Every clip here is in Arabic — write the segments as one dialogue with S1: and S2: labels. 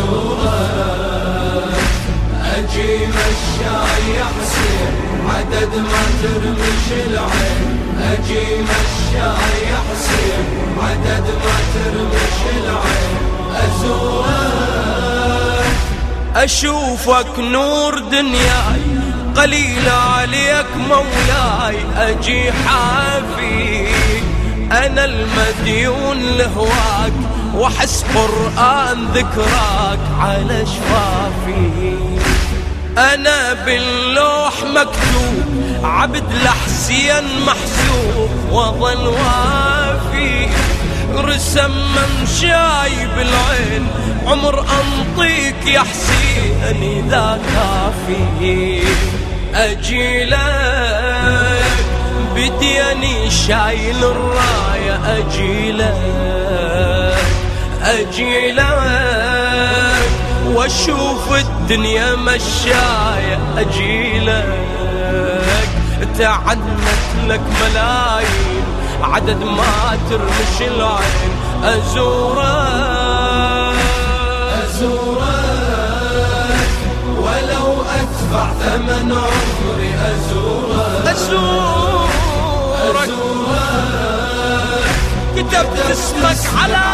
S1: نحري أزورك أجي مشاي يا حسين عدد ما ترمش العين أجي مشاي يا حسين عدد ما ترمش العين أزورك
S2: أشوفك نور دنياي قليل عليك مولاي أجي حافي. أنا المديون لهواك وحس قرآن ذكراك على شفافي. أنا باللوح مكتوب عبد لحسين محسوب وظل وافي. رسم ممشاي بالعين عمر أنطيك يا حسين إذا كافي. أجي لك بديني شايل الراية أجي أجي لك وأشوف الدنيا مشاية. أجي لك تعنت لك ملايين عدد ما ترمش العين. أزورك
S1: أزورك ولو أدفع ثمن عمري. أزورك
S2: أزورك كتبت اسمك على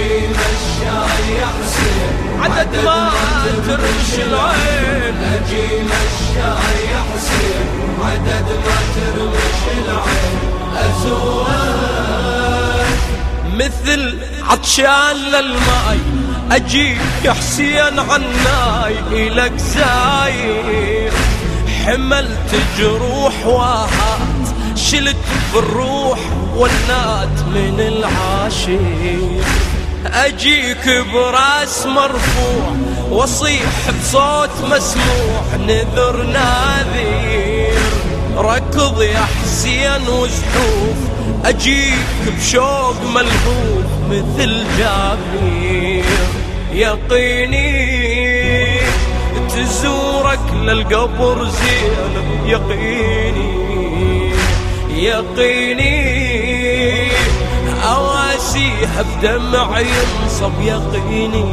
S1: أجي مشاي يا حسين
S2: عدد ما ترمش العين
S1: أجي مشاي يا حسين عدد ما ترمش العين أزورك
S2: مثل عطشان للماي اجيك يا حسين عناي إلك زاير. حملت جروح واهات شلت بالروح ولات من العاشير أجيك براس مرفوع وأصيح بصوت مسموع. نذر ناذير ركض يا حسين وزحوف. أجيك بشوق ملهوف مثل جابير. يقيني تزورك للقبر زينب يقيني يقيني اواسيها بدمع ينصب يقيني.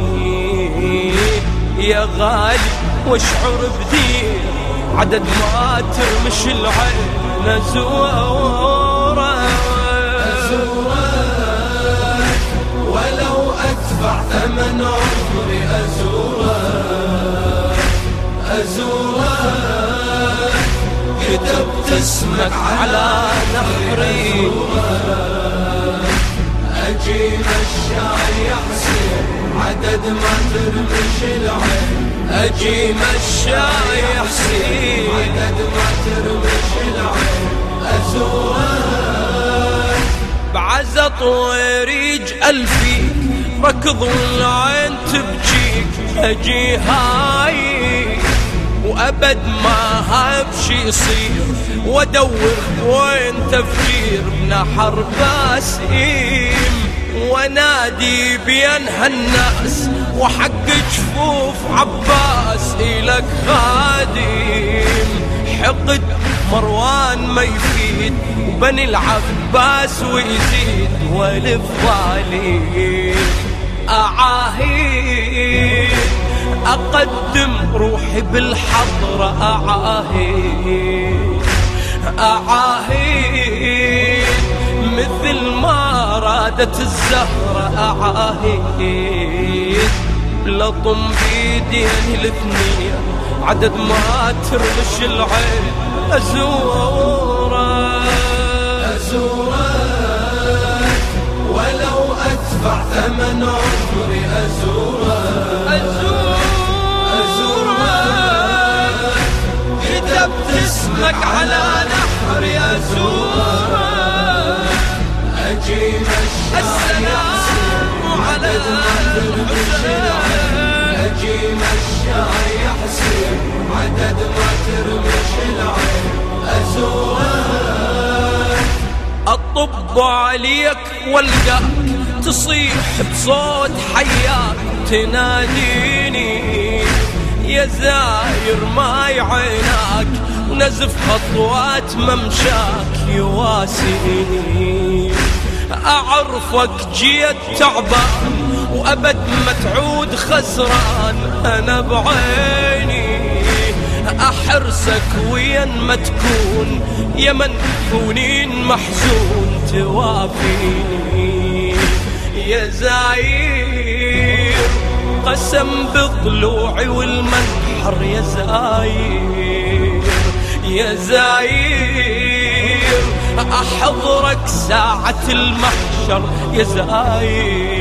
S2: يا غالي واشعر بدين عدد ما ترمش العين زوره
S1: أزورك ولو أدفع ثمن عمري أزورك أزورك كتبت اسمك على نحري أجي مشاي يا حسين عدد ما ترمش العين.
S2: أجي مشاي يا حسين
S1: عدد ما ترمش العين. أزورك
S2: بعزة ويريج ألفيك ركض والعين تبجيك. أجي هاي. وأبد ما هاب شي يصير. وأدور وين تفجير. بنحر باسيم ونادي بين هالناس وحق جفوف عباس إلك خادم. حقد مروان ما يفيد وبني العباس ويزيد والف ظالم أعاهد أقدم روحي بالحضرة أعاهد أعاهد مثل ما رادت الزهرة أعاهد. لطم بيدين الاثنين عدد ما ترمش العين أزورة.
S1: أزورك ولو أدفع ثمن عمري أزورك
S2: أزورة. كتبت اسمك على نحري
S1: أزورة. يا حسين عدد ما أزورك
S2: الطب عليك والقاك تصيح بصوت حياك تناديني. زاير ما يعيناك ونزف خطوات ممشاك يواسيني. أعرفك جيت تعبان وأبد ما تعود خسران. أنا بعيني أحرسك وين ما تكون يا من تكونين محزون توافيني. يا زاير قسم بضلوعي والمنحر. يا زاير يا زاير أحضرك ساعة المحشر. يا زاير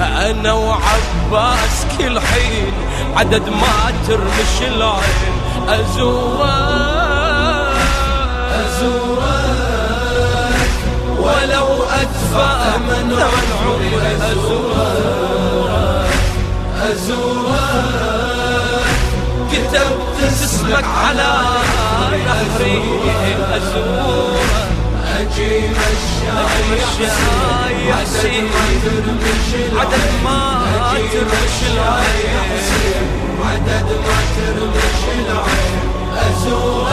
S2: أنا وعباس كل حين عدد ما ترمش العين. أزورك أزورك ولو أدفع من عمري أزورك أزورك كتبت اسمك على ظهري أزورك
S1: نجيب الشاي
S2: حسين عدد ما ترمش العين
S1: عدد ما ترمش العين أزور